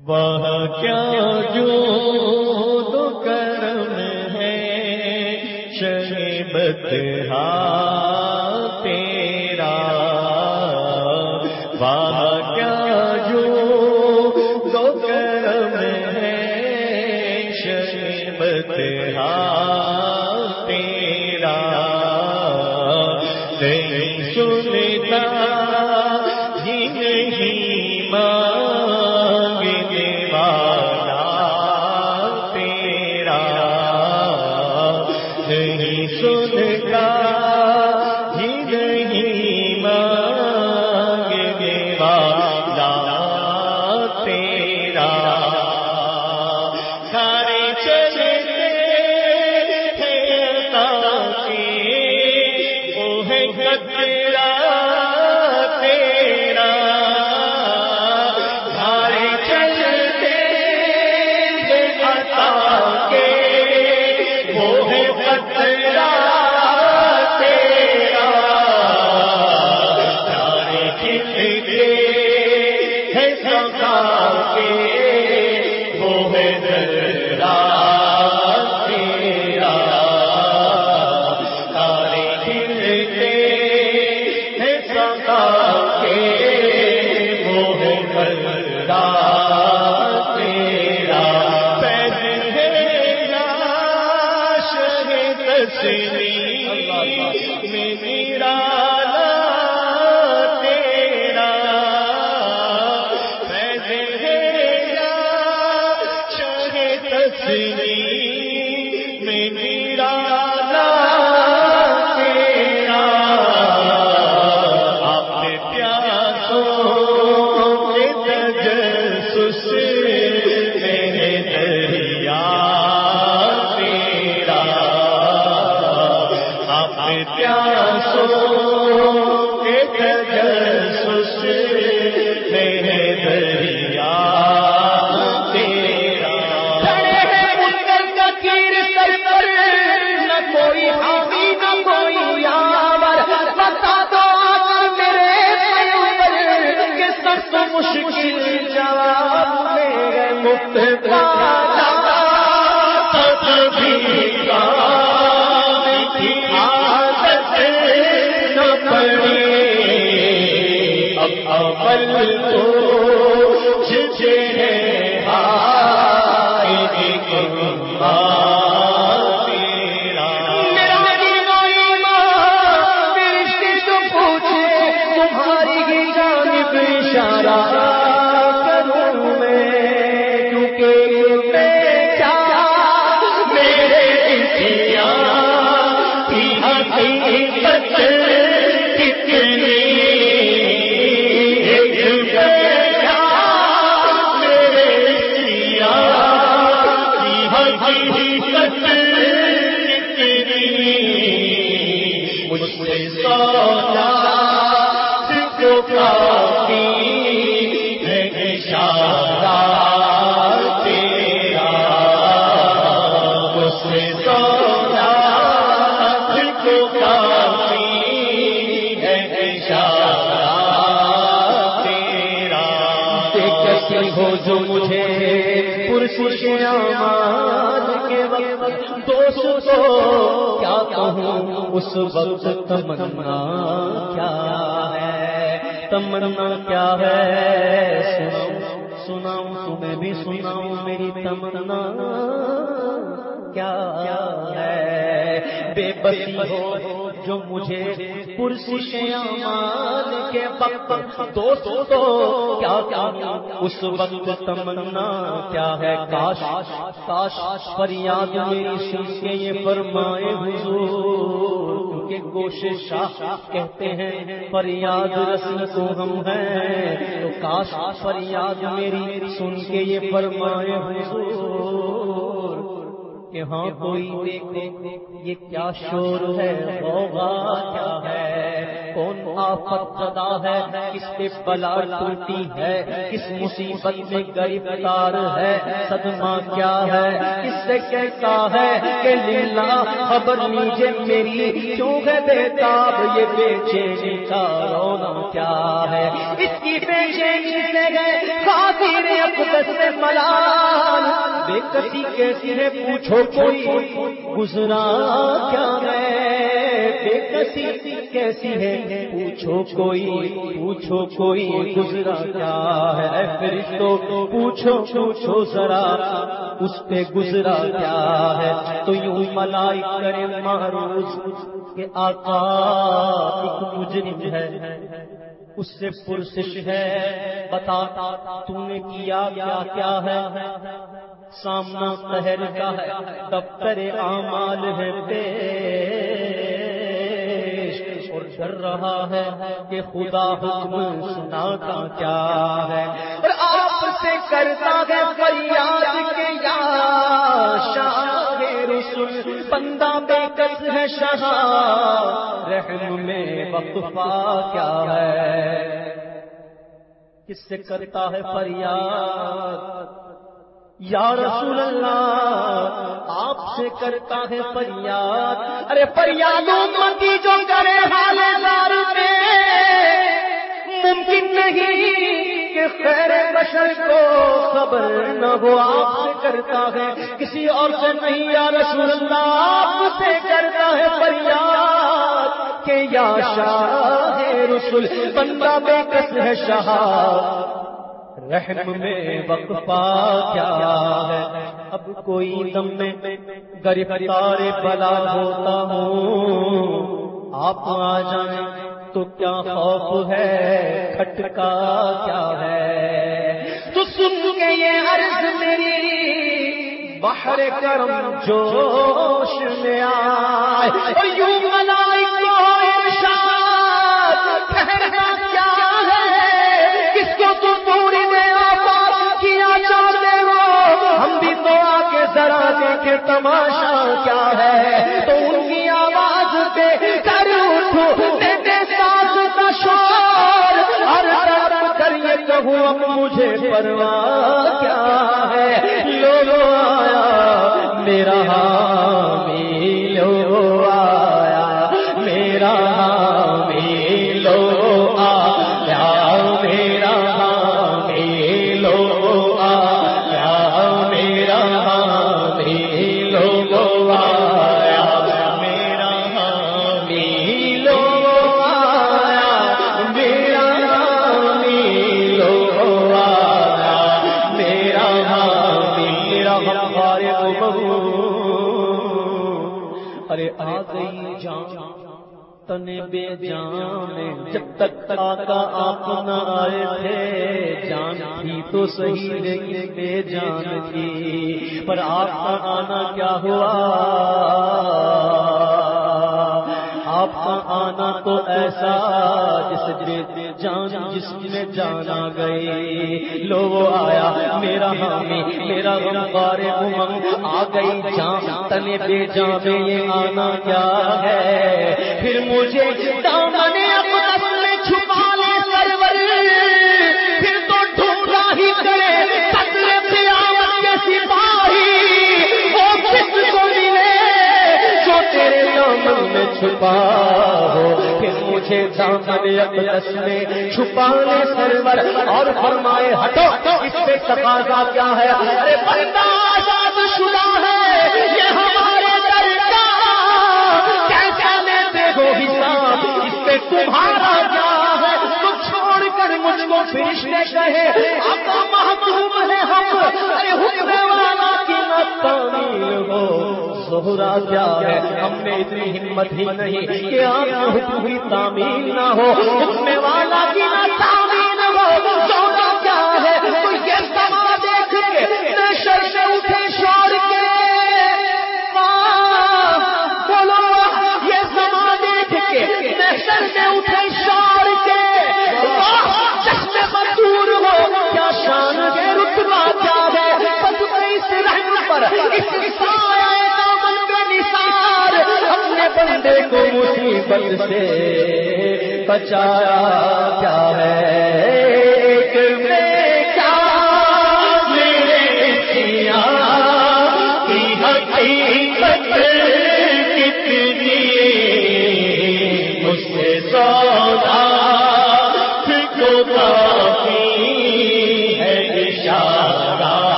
وہ کیا جو دو کرم ہے؟ شہبت ہاں وہ میں اول تو جھجے پرسش آماد کے وقت دوست کیا کہوں؟ اس وقت تمنا کیا ہے؟ تمنا کیا ہے؟ سناؤں سناؤں، تمہیں بھی سناؤں، میری تمنا کیا ہے؟ بے بسی ہو جو مجھے پرسش امان کے وقت دوست کیا کیا اس وقت تمنا کیا ہے؟ کاش کاش فریاد میری سن کے یہ فرمائے حضور، کیونکہ گوش شاہ کہتے ہیں، فریاد رسم کو ہم ہیں۔ تو کاش فریاد میری سن کے یہ فرمائے حضور۔ کہ ہاں کوئی دیکھو یہ کیا شور ہے غوغا کیا ہے؟ کون آفت زدہ ہے؟ کس پہ بلا ٹوٹی ہے؟ کس مصیبت میں گرفتار ہے؟ صدمہ کیا ہے؟ کس سے کہتا ہے کہ لیلا خبر نیجے میری؟ کیوں ہے بےتاب یہ بے چینی کا رونا کیا ہے؟ اس کی بے چینی سے گئے خاطر اکبر سے ملال۔ بے کسی کیسی ہے پوچھو کوئی، گزرا کیا ہے؟ بے کسی کیسی ہے؟ پوچھو کوئی پوچھو کوئی گزرا کیا ہے؟ پھر تو پوچھو پوچھو ذرا اس پہ گزرا کیا ہے؟ تو یوں ملائی کرے معروض کہ آقا ایک مجرم ہے، اس سے پرسش ہے، بتا تو نے کیا کیا کیا ہے؟ سامنا شہر کا ہے، دفتر اعمال ہے پیش اور ڈر رہا ہے کہ خدا حکم سناتا کیا ہے۔ اور آپ سے کرتا ہے فریاد کے یا شاہ رسول، بندہ بے کس ہے شاہ، رحم میں وقفہ کیا ہے۔ کس سے کرتا ہے فریاد؟ یا رسول اللہ، آپ سے کرتا ہے فریاد۔ ارے فریادوں متی جو کرے حال دار میں ممکن نہیں خیر بشر کو خبر نہ ہو، آپ سے کرتا ہے۔ کسی اور سے نہیں، یا رسول اللہ، آپ سے کرتا ہے فریاد کہ یا شاہ رسول، بندہ بے کس ہے شاہ۔ رحم میں وقفہ کیا ہے؟ اب کوئی دم میں گرفتار بلا ہوتا ہوں۔ آپ آ جائیں تو کیا خوف ہے؟ کھٹکا کیا ہے؟ تو سن کے یہ عرض میری، بحر کرم جوش میں آئے۔ اور یوں ملائی کو ذرا دیکھے تماشا کیا ہے؟ تو اب مجھے پرواہ کیا ہے؟ لو آیا میرا حامی وطن بے جان جب تک آقا آپ نہ آئے تھے، جان تھی تو صحیح لیکن بے جان تھی۔ پر آپ کا آنا کیا ہوا؟ آپ کا آنا تو ایسا جس جان جس میں جانا گئی۔ لو آیا، میرا حامی، میرا غمخار امنگ آ گئی جان، تنے بے جان میں یہ آنا کیا ہے؟ پھر مجھے دامن چھپا ہو پھر مجھے دامن اقدس میں چھپا لے سرور اور فرمائے ہٹو، اس سے تقاضا کیا ہے؟ ارے بندہ، آزاد شدہ ہے، یہ ہمارے در کا کیسا میں دے دو حساب اس پہ تمہارا کیا ہے؟ تو چھوڑ کر مجھ کو فرشتے کہے زہرا کیا ہے؟ ہم میں اتنی ہمت ہی نہیں کہ آپ کی تعمیر نہ ہو۔ حکم والا بندے کو مصیبت سے بچایا کیا ہے؟ کیا؟ کتنی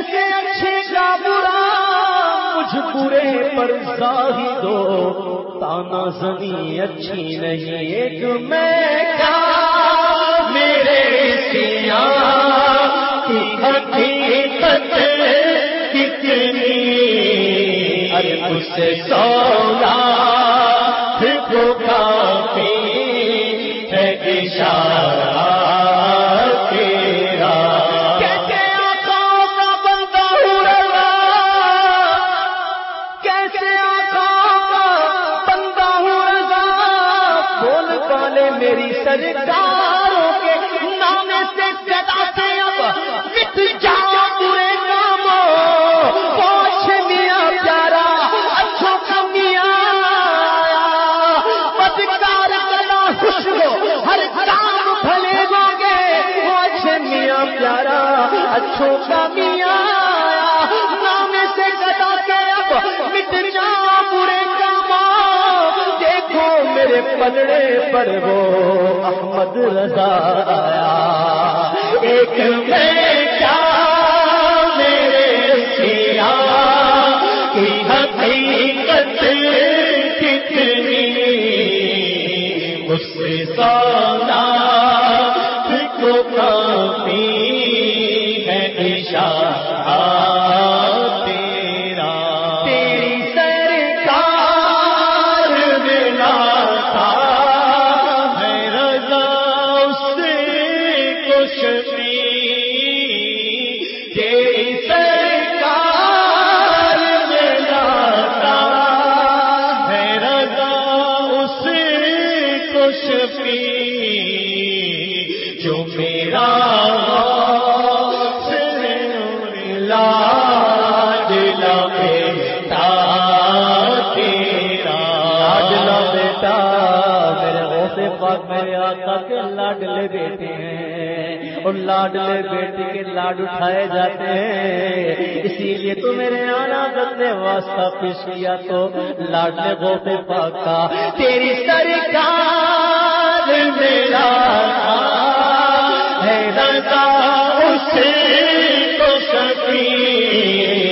لیکن اچھے کا برا، مجھ برے پر ظاہر دو۔ تانا زمین اچھی نہیں، ایک میں کیا میرے سیا کی حقیقت کتنی۔ ارے اس سے سونا پھر کافی سرکاروں کے نام سے صدا سے اب مٹ جاؤ برے کاموں پوچھ میاں پیارا اچھا کا میاں بدکار گلا خوشبو ہر کام بھلے گوگے پوچھ میاں پیارا، اچھوں کا میرے پلڑے پر وہ احمد رضا آیا۔ ایک میں کیا میرے سیا کی حقیقت بیٹا، میرے غوث پاک، میرے آقا کے لاڈلے بیٹے ہیں۔ اور لاڈلے بیٹے کے لاڈ اٹھائے جاتے ہیں۔ اسی لیے تو میرے آنا نے واسطہ پیش کیا تو لاڈلے غوث پاک کا، تیری سرکار میرا ہے رضا اس کو سکی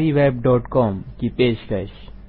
ہماری ویب ڈاٹ کام کی پیشکش۔